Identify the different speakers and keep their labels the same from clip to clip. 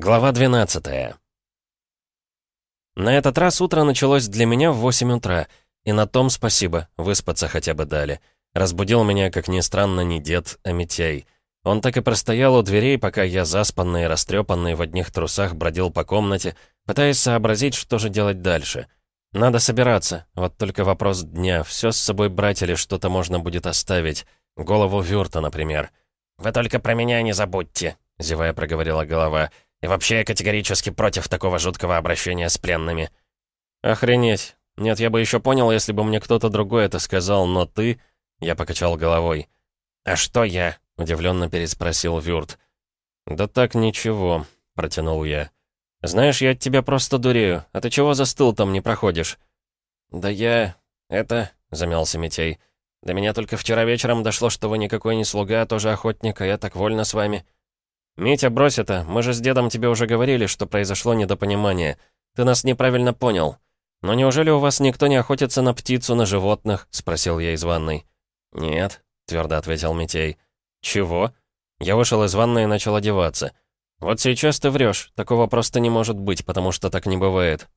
Speaker 1: Глава 12 На этот раз утро началось для меня в 8 утра, и на том спасибо, выспаться хотя бы дали. Разбудил меня, как ни странно, не дед, а Митяй. Он так и простоял у дверей, пока я, заспанный и растрепанный в одних трусах, бродил по комнате, пытаясь сообразить, что же делать дальше. Надо собираться, вот только вопрос дня, все с собой брать или что-то можно будет оставить. Голову Вюрта, например.
Speaker 2: «Вы только про меня не забудьте», — зевая проговорила голова, — и вообще я категорически против такого жуткого обращения с пленными».
Speaker 1: «Охренеть. Нет, я бы еще понял, если бы мне кто-то другой это сказал, но ты...» Я покачал головой.
Speaker 2: «А что я?» — удивленно переспросил Вюрт.
Speaker 1: «Да так ничего», — протянул я. «Знаешь, я от тебя просто дурею. А ты чего застыл там, не проходишь?»
Speaker 2: «Да я... это...» — замялся Митей. «До меня только вчера вечером дошло, что вы никакой не слуга, а тоже охотник, а я так вольно с вами».
Speaker 1: «Митя, брось это. Мы же с дедом тебе уже говорили, что произошло недопонимание. Ты нас неправильно понял. Но неужели у вас никто не охотится на птицу, на животных?» — спросил я из ванной.
Speaker 2: «Нет», — твердо ответил Митей.
Speaker 1: «Чего?» Я вышел из ванной и начал одеваться. «Вот сейчас ты врешь. Такого просто не может быть, потому что так не бывает».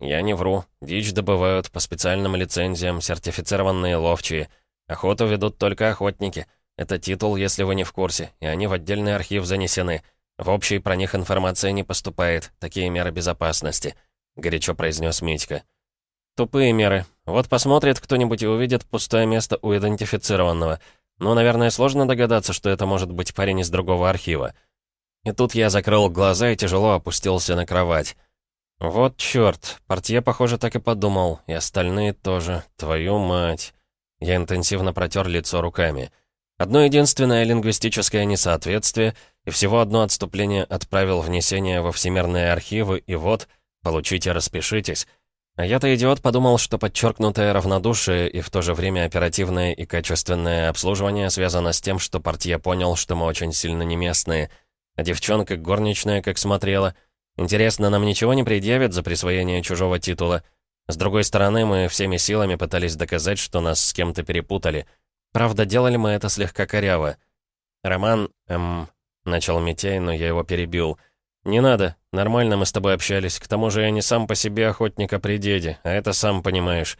Speaker 2: «Я не вру. Дичь добывают по специальным лицензиям, сертифицированные ловчие. Охоту ведут только охотники». Это титул, если вы не в курсе, и они в отдельный архив занесены. В общий про них информация не поступает, такие меры безопасности», — горячо произнес Митька.
Speaker 1: «Тупые меры. Вот посмотрит кто-нибудь и увидит пустое место у идентифицированного. Ну, наверное, сложно догадаться, что это может быть парень из другого архива». И тут я закрыл глаза и тяжело опустился на кровать. «Вот чёрт, портье, похоже, так и подумал, и остальные тоже. Твою мать!» Я интенсивно протер лицо руками. Одно единственное лингвистическое несоответствие и всего одно отступление отправил внесение во всемирные архивы, и вот, получите, распишитесь. А я-то идиот подумал, что подчеркнутое равнодушие и в то же время оперативное и качественное обслуживание связано с тем, что партия понял, что мы очень сильно не местные. А девчонка горничная как смотрела. Интересно, нам ничего не предъявят за присвоение чужого титула? С другой стороны, мы всеми силами пытались доказать, что нас с кем-то перепутали — Правда, делали мы это слегка коряво. «Роман, эм...» — начал Митяй, но я его перебил. «Не надо. Нормально мы с тобой общались. К тому же я не сам по себе охотник, а при деде, а это сам понимаешь».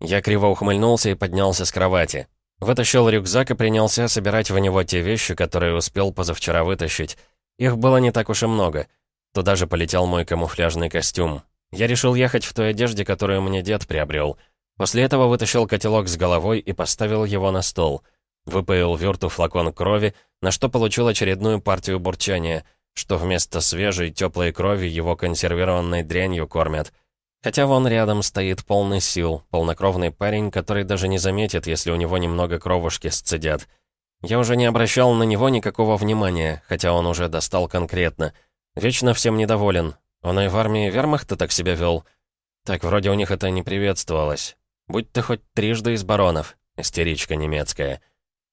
Speaker 1: Я криво ухмыльнулся и поднялся с кровати. Вытащил рюкзак и принялся собирать в него те вещи, которые успел позавчера вытащить. Их было не так уж и много. Туда же полетел мой камуфляжный костюм. Я решил ехать в той одежде, которую мне дед приобрел. После этого вытащил котелок с головой и поставил его на стол. Выпоил Вюрту флакон крови, на что получил очередную партию бурчания, что вместо свежей, теплой крови его консервированной дрянью кормят. Хотя вон рядом стоит полный сил, полнокровный парень, который даже не заметит, если у него немного кровушки сцедят. Я уже не обращал на него никакого внимания, хотя он уже достал конкретно. Вечно всем недоволен. Он и в армии вермахта так себя вел. Так, вроде у них это не приветствовалось. Будь ты хоть трижды из баронов, истеричка немецкая.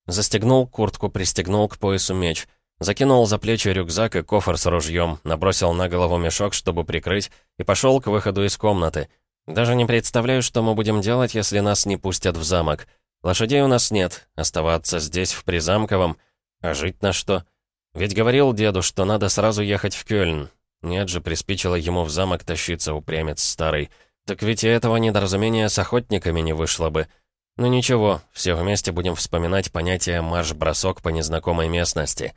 Speaker 1: Застегнул куртку, пристегнул к поясу меч. Закинул за плечи рюкзак и кофр с ружьем, набросил на голову мешок, чтобы прикрыть, и пошел к выходу из комнаты. Даже не представляю, что мы будем делать, если нас не пустят в замок. Лошадей у нас нет, оставаться здесь, в Призамковом. А жить на что? Ведь говорил деду, что надо сразу ехать в Кёльн. Нет же, приспичило ему в замок тащиться, упрямец старый. Так ведь и этого недоразумения с охотниками не вышло бы. Ну ничего, все вместе будем вспоминать понятие «марш-бросок» по незнакомой местности.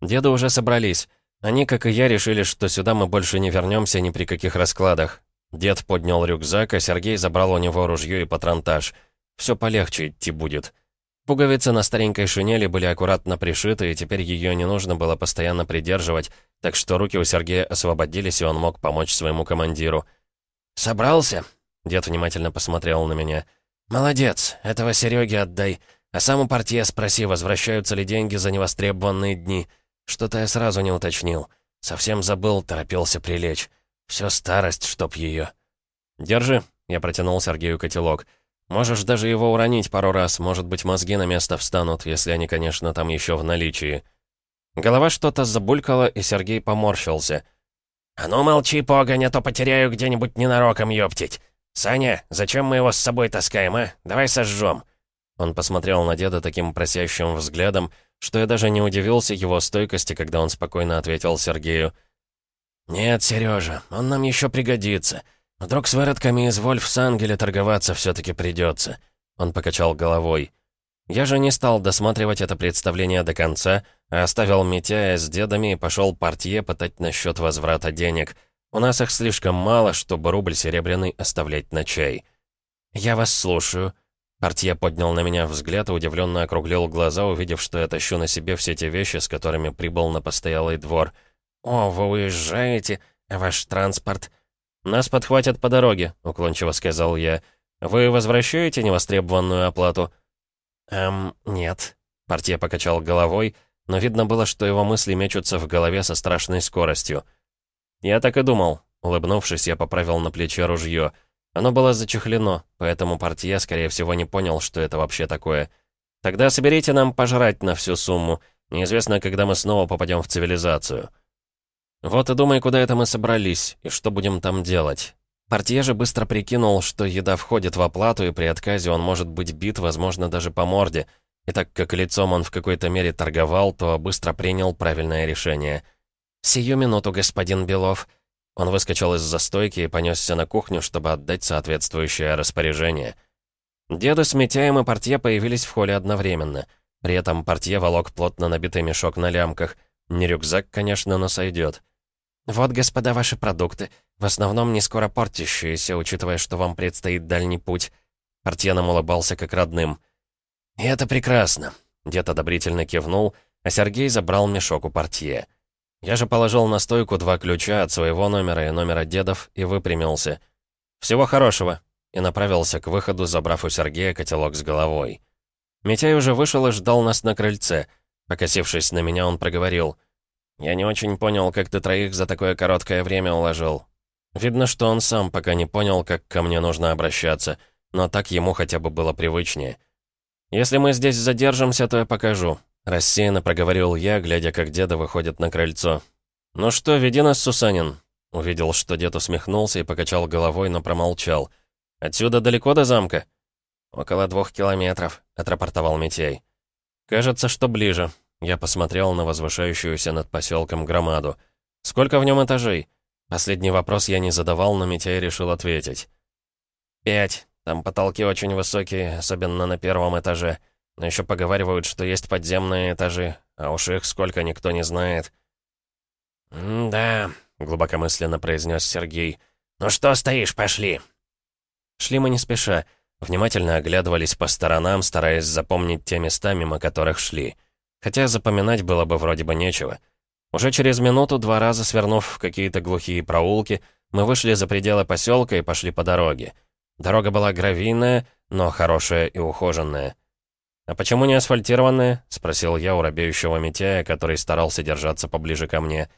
Speaker 1: Деды уже собрались. Они, как и я, решили, что сюда мы больше не вернемся ни при каких раскладах. Дед поднял рюкзак, а Сергей забрал у него ружье и патронтаж. Все полегче идти будет. Пуговицы на старенькой шинели были аккуратно пришиты, и теперь ее не нужно было постоянно придерживать, так что руки у Сергея освободились, и он мог помочь своему командиру. «Собрался?» Дед внимательно посмотрел на меня. «Молодец, этого Сереге отдай. А сам у портье спроси, возвращаются ли деньги за невостребованные дни. Что-то я сразу не уточнил. Совсем забыл, торопился прилечь. Все старость, чтоб ее. «Держи», — я протянул Сергею котелок. «Можешь даже его уронить пару раз, может быть, мозги на место встанут, если они, конечно, там еще в наличии». Голова что-то забулькала, и Сергей поморщился — «А ну молчи, погонь, а то потеряю где-нибудь ненароком, ёптить! Саня, зачем мы его с собой таскаем, а? Давай сожжем!» Он посмотрел на деда таким просящим взглядом, что я даже не удивился его стойкости, когда он спокойно ответил Сергею. «Нет, Сережа, он нам еще пригодится. Вдруг с выродками из Вольфсангеля торговаться все-таки придется». Он покачал головой. Я же не стал досматривать это представление до конца, оставил Митяя с дедами и пошел портье пытать насчет возврата денег. У нас их слишком мало, чтобы рубль серебряный оставлять на чай. «Я вас слушаю». Портье поднял на меня взгляд и удивленно округлил глаза, увидев, что я тащу на себе все те вещи, с которыми прибыл на постоялый двор. «О, вы уезжаете? Ваш транспорт?» «Нас подхватят по дороге», — уклончиво сказал я. «Вы возвращаете невостребованную оплату?» «Эм, нет». Портье покачал головой, но видно было, что его мысли мечутся в голове со страшной скоростью. «Я так и думал». Улыбнувшись, я поправил на плече ружье. Оно было зачехлено, поэтому портье, скорее всего, не понял, что это вообще такое. «Тогда соберите нам пожрать на всю сумму. Неизвестно, когда мы снова попадем в цивилизацию». Вот и думай, куда это мы собрались, и что будем там делать. Портье же быстро прикинул, что еда входит в оплату, и при отказе он может быть бит, возможно, даже по морде. И так как лицом он в какой-то мере торговал, то быстро принял правильное решение. «Сию минуту, господин Белов». Он выскочил из застойки и понесся на кухню, чтобы отдать соответствующее распоряжение. Деды с Митяем и Портье появились в холле одновременно. При этом Портье волок плотно набитый мешок на лямках. Не рюкзак, конечно, но сойдет. «Вот, господа, ваши продукты. В основном не скоро портящиеся, учитывая, что вам предстоит дальний путь». Портьяном улыбался как родным. «И это прекрасно», — дед одобрительно кивнул, а Сергей забрал мешок у портье. Я же положил на стойку два ключа от своего номера и номера дедов и выпрямился. «Всего хорошего», и направился к выходу, забрав у Сергея котелок с головой. Митяй уже вышел и ждал нас на крыльце. Покосившись на меня, он проговорил. «Я не очень понял, как ты троих за такое короткое время уложил. Видно, что он сам пока не понял, как ко мне нужно обращаться, но так ему хотя бы было привычнее. Если мы здесь задержимся, то я покажу», — рассеянно проговорил я, глядя, как деда выходит на крыльцо. «Ну что, веди нас, Сусанин». Увидел, что дед усмехнулся и покачал головой, но промолчал. «Отсюда далеко до замка?» «Около двух километров», — отрапортовал Митяй. «Кажется, что ближе». Я посмотрел на возвышающуюся над поселком громаду. «Сколько в нем этажей?» Последний вопрос я не задавал, но Митяй решил ответить. «Пять. Там потолки очень высокие, особенно на первом этаже. Но еще поговаривают, что есть подземные этажи, а уж их сколько никто не знает». «Да», — глубокомысленно произнес Сергей. «Ну что стоишь, пошли!» Шли мы не спеша, Внимательно оглядывались по сторонам, стараясь запомнить те места, мимо которых шли. Хотя запоминать было бы вроде бы нечего. Уже через минуту, два раза свернув в какие-то глухие проулки, мы вышли за пределы поселка и пошли по дороге. Дорога была гравийная, но хорошая и ухоженная. «А почему не асфальтированная?» — спросил я у робеющего Митяя, который старался держаться поближе ко мне.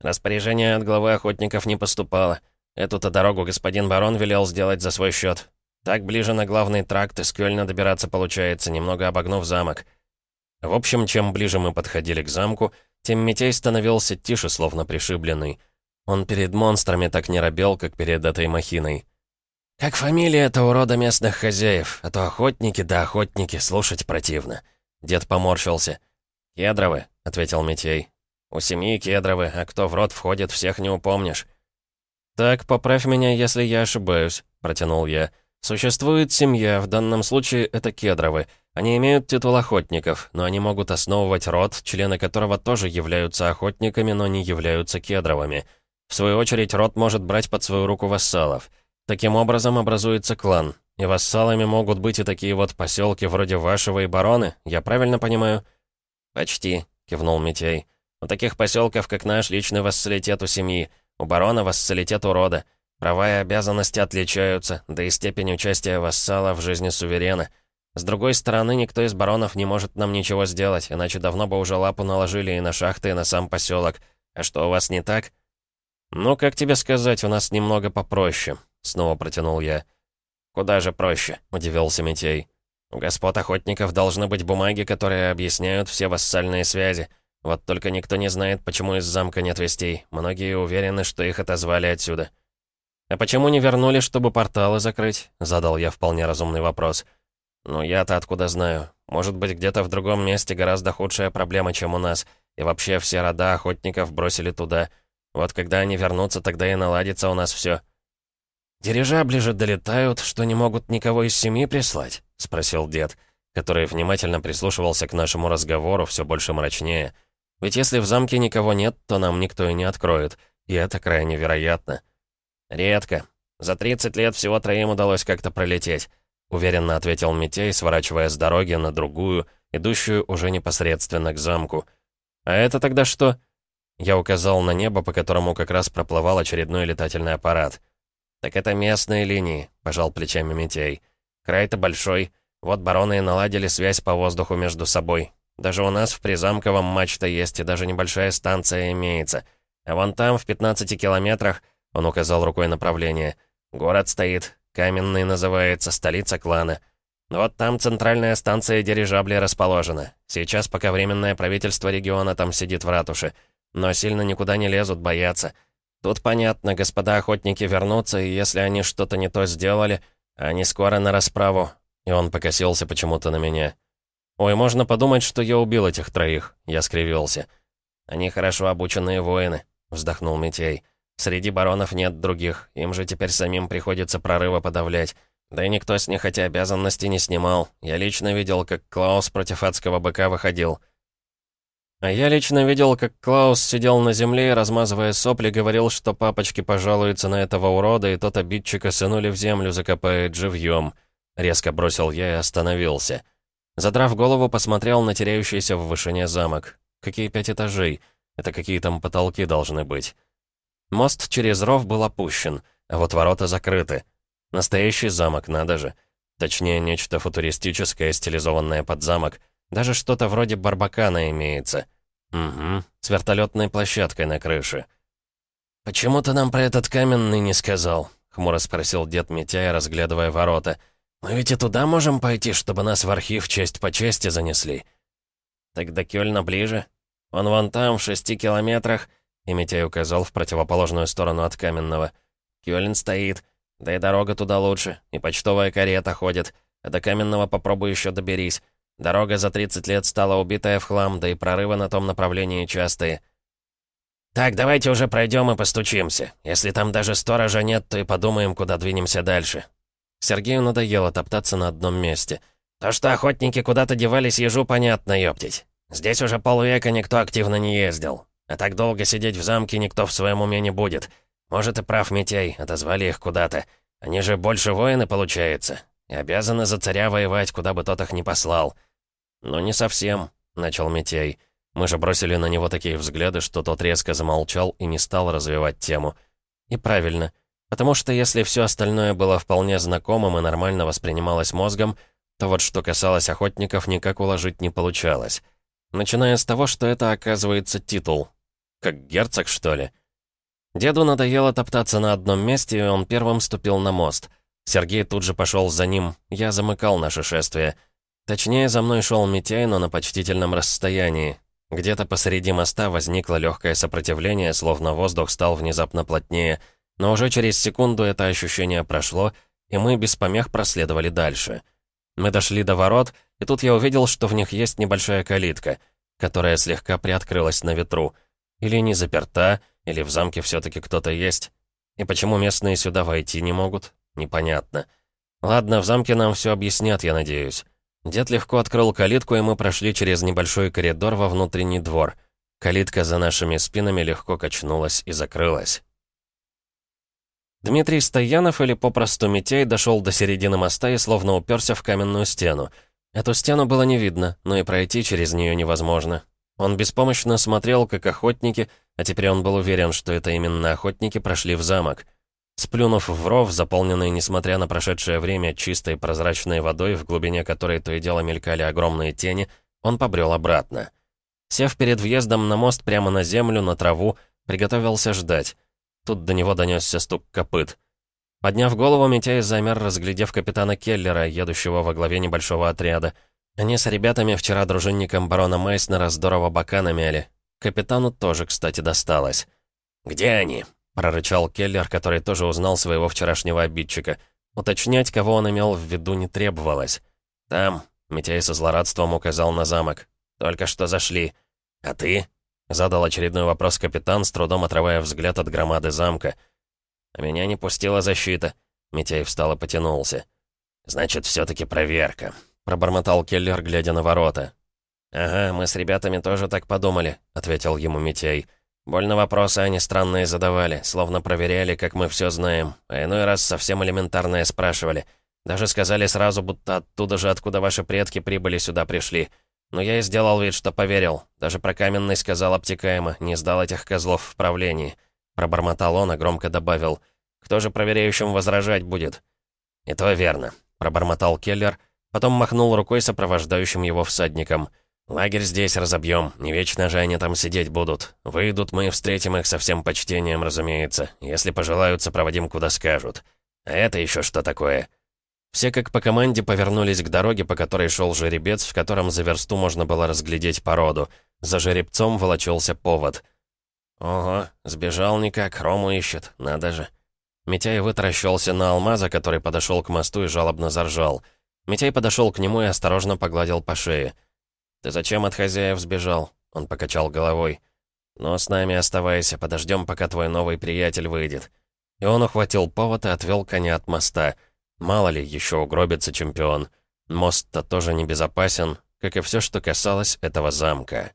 Speaker 1: «Распоряжение от главы охотников не поступало. Эту-то дорогу господин барон велел сделать за свой счет. Так ближе на главный тракт из Кёльна добираться получается, немного обогнув замок. В общем, чем ближе мы подходили к замку, тем Митей становился тише, словно пришибленный. Он перед монстрами так не робел, как перед этой махиной. «Как фамилия это урода местных хозяев, а то охотники да охотники, слушать противно». Дед поморщился. «Кедровы», — ответил Митей. «У семьи Кедровы, а кто в рот входит, всех не упомнишь». «Так, поправь меня, если я ошибаюсь», — протянул я. Существует семья, в данном случае это кедровы. Они имеют титул охотников, но они могут основывать род, члены которого тоже являются охотниками, но не являются кедровыми. В свою очередь, род может брать под свою руку вассалов. Таким образом образуется клан. И вассалами могут быть и такие вот поселки вроде вашего и бароны, я правильно понимаю? «Почти», — кивнул Митей. «У таких поселков, как наш, личный вассалитет у семьи, у барона вассалитет у рода». Права и обязанности отличаются, да и степень участия вассала в жизни суверена. С другой стороны, никто из баронов не может нам ничего сделать, иначе давно бы уже лапу наложили и на шахты, и на сам поселок. А что, у вас не так? «Ну, как тебе сказать, у нас немного попроще», — снова протянул я. «Куда же проще?» — удивился Митей. «У господ охотников должны быть бумаги, которые объясняют все вассальные связи. Вот только никто не знает, почему из замка нет вестей. Многие уверены, что их отозвали отсюда». «А почему не вернули, чтобы порталы закрыть?» — задал я вполне разумный вопрос. «Ну, я-то откуда знаю? Может быть, где-то в другом месте гораздо худшая проблема, чем у нас. И вообще все рода охотников бросили туда. Вот когда они вернутся, тогда и наладится у нас все.
Speaker 2: «Дирижабли же долетают, что не могут никого из семьи прислать?» — спросил дед, который внимательно прислушивался к нашему разговору, все больше мрачнее. «Ведь если в замке никого нет, то нам никто и не откроет, и это крайне вероятно».
Speaker 1: «Редко. За 30 лет всего троим удалось как-то пролететь», — уверенно ответил Митей, сворачивая с дороги на другую, идущую уже непосредственно к замку. «А это тогда что?» Я указал на небо, по которому как раз проплывал очередной летательный аппарат. «Так это местные линии», — пожал плечами Митей. «Край-то большой. Вот бароны и наладили связь по воздуху между собой. Даже у нас в Призамковом мачта есть, и даже небольшая станция имеется. А вон там, в 15 километрах, он указал рукой направление, город стоит, Каменный называется, столица клана. Вот там центральная станция дирижаблей расположена. Сейчас пока временное правительство региона там сидит в ратуше. Но сильно никуда не лезут, боятся. Тут понятно, господа охотники вернутся, и если они что-то не то сделали, они скоро на расправу. И он покосился почему-то на меня. «Ой, можно подумать, что я убил этих троих», — я скривился. «Они хорошо обученные воины», — вздохнул Митей. «Среди баронов нет других, им же теперь самим приходится прорывы подавлять. Да и никто с них эти обязанности не снимал. Я лично видел, как Клаус против адского быка выходил». А я лично видел, как Клаус сидел на земле и, размазывая сопли, говорил, что папочки пожалуются на этого урода, и тот обидчика сынули в землю закопает живьем. Резко бросил я и остановился. Задрав голову, посмотрел на теряющийся в вышине замок. Какие пять этажей? Это какие там потолки должны быть? Мост через ров был опущен, а вот ворота закрыты. Настоящий замок, надо же. Точнее, нечто футуристическое, стилизованное под замок — даже что-то вроде барбакана имеется. Угу, с вертолетной площадкой на крыше. «Почему ты нам про этот каменный не сказал?» — хмуро спросил дед Митяя, разглядывая ворота. «Мы ведь и туда можем пойти, чтобы нас в архив честь по чести занесли». «Так до Кёльна ближе. Он вон там, в шести километрах», — и Митяй указал в противоположную сторону от каменного. «Кёльн стоит. Да и дорога туда лучше, и почтовая карета ходит. А до каменного попробуй еще доберись. Дорога за 30 лет стала убитая в хлам, да и прорывы на том направлении частые. «Так, давайте уже пройдем и постучимся. Если там даже сторожа нет, то и подумаем, куда двинемся дальше». Сергею надоело топтаться на одном месте. «То, что охотники куда-то девались, ежу понятно, ёптить. Здесь уже полвека никто активно не ездил. А так долго сидеть в замке никто в своем уме не будет. Может, и прав Митей, отозвали их куда-то. Они же больше воины, получается. И обязаны за царя воевать, куда бы тот их не послал. «Ну, не совсем», — начал Митей. Мы же бросили на него такие взгляды, что тот резко замолчал и не стал развивать тему. И правильно. Потому что если все остальное было вполне знакомым и нормально воспринималось мозгом, то вот что касалось охотников, никак уложить не получалось. Начиная с того, что это, оказывается, титул. Как герцог, что ли? Деду надоело топтаться на одном месте, и он первым ступил на мост. Сергей тут же пошел за ним, я замыкал наше шествие — Точнее, за мной шел Митяй, но на почтительном расстоянии. Где-то посреди моста возникло легкое сопротивление, словно воздух стал внезапно плотнее, но уже через секунду это ощущение прошло, и мы без помех проследовали дальше. Мы дошли до ворот, и тут я увидел, что в них есть небольшая калитка, которая слегка приоткрылась на ветру. Или не заперта, или в замке все-таки кто-то есть. И почему местные сюда войти не могут, непонятно. Ладно, в замке нам все объяснят, я надеюсь. Дед легко открыл калитку, и мы прошли через небольшой коридор во внутренний двор. Калитка за нашими спинами легко качнулась и закрылась. Дмитрий Стоянов, или попросту Митей, дошел до середины моста и словно уперся в каменную стену. Эту стену было не видно, но и пройти через нее невозможно. Он беспомощно смотрел, как охотники, а теперь он был уверен, что это именно охотники прошли в замок. Сплюнув в ров, заполненный, несмотря на прошедшее время, чистой прозрачной водой, в глубине которой то и дело мелькали огромные тени, он побрел обратно. Сев перед въездом на мост прямо на землю, на траву, приготовился ждать. Тут до него донесся стук копыт. Подняв голову, Митяй замер, разглядев капитана Келлера, едущего во главе небольшого отряда. Они с ребятами вчера дружинникам барона Майснера здорово бока намяли. Капитану тоже, кстати, досталось. «Где они?» Прорычал Келлер, который тоже узнал своего вчерашнего обидчика. Уточнять, кого он имел в виду, не требовалось. «Там», — Митяй со злорадством указал на замок. «Только что зашли. А ты?» Задал очередной вопрос капитан, с трудом отрывая взгляд от громады замка. А меня не пустила защита. Митяй встал и потянулся. «Значит, все-таки проверка», — пробормотал Келлер, глядя на ворота. «Ага, мы с ребятами тоже так подумали», — ответил ему Митяй. «Больно вопросы они странные задавали, словно проверяли, как мы все знаем, а иной раз совсем элементарное спрашивали. Даже сказали сразу, будто оттуда же, откуда ваши предки прибыли, сюда пришли. Но я и сделал вид, что поверил. Даже про каменный сказал обтекаемо, не сдал этих козлов в правлении. Пробормотал он, а громко добавил. «Кто же проверяющим возражать будет?» «И то верно», — пробормотал Келлер, потом махнул рукой сопровождающим его всадникам. «Лагерь здесь разобьем, не вечно же они там сидеть будут. Выйдут мы и встретим их со всем почтением, разумеется. Если пожелают, сопроводим куда скажут. А это еще что такое?» Все как по команде повернулись к дороге, по которой шел жеребец, в котором за версту можно было разглядеть породу. За жеребцом волочился повод. «Ого, сбежал никак, Рому ищет, надо же». Митяй вытаращился на алмаза, который подошел к мосту и жалобно заржал. Митяй подошел к нему и осторожно погладил по шее. «Ты зачем от хозяев сбежал?» Он покачал головой. «Но с нами оставайся, подождем, пока твой новый приятель выйдет». И он ухватил повод и отвел коня от моста. Мало ли, еще угробится чемпион. Мост-то тоже небезопасен, как и все, что касалось этого замка.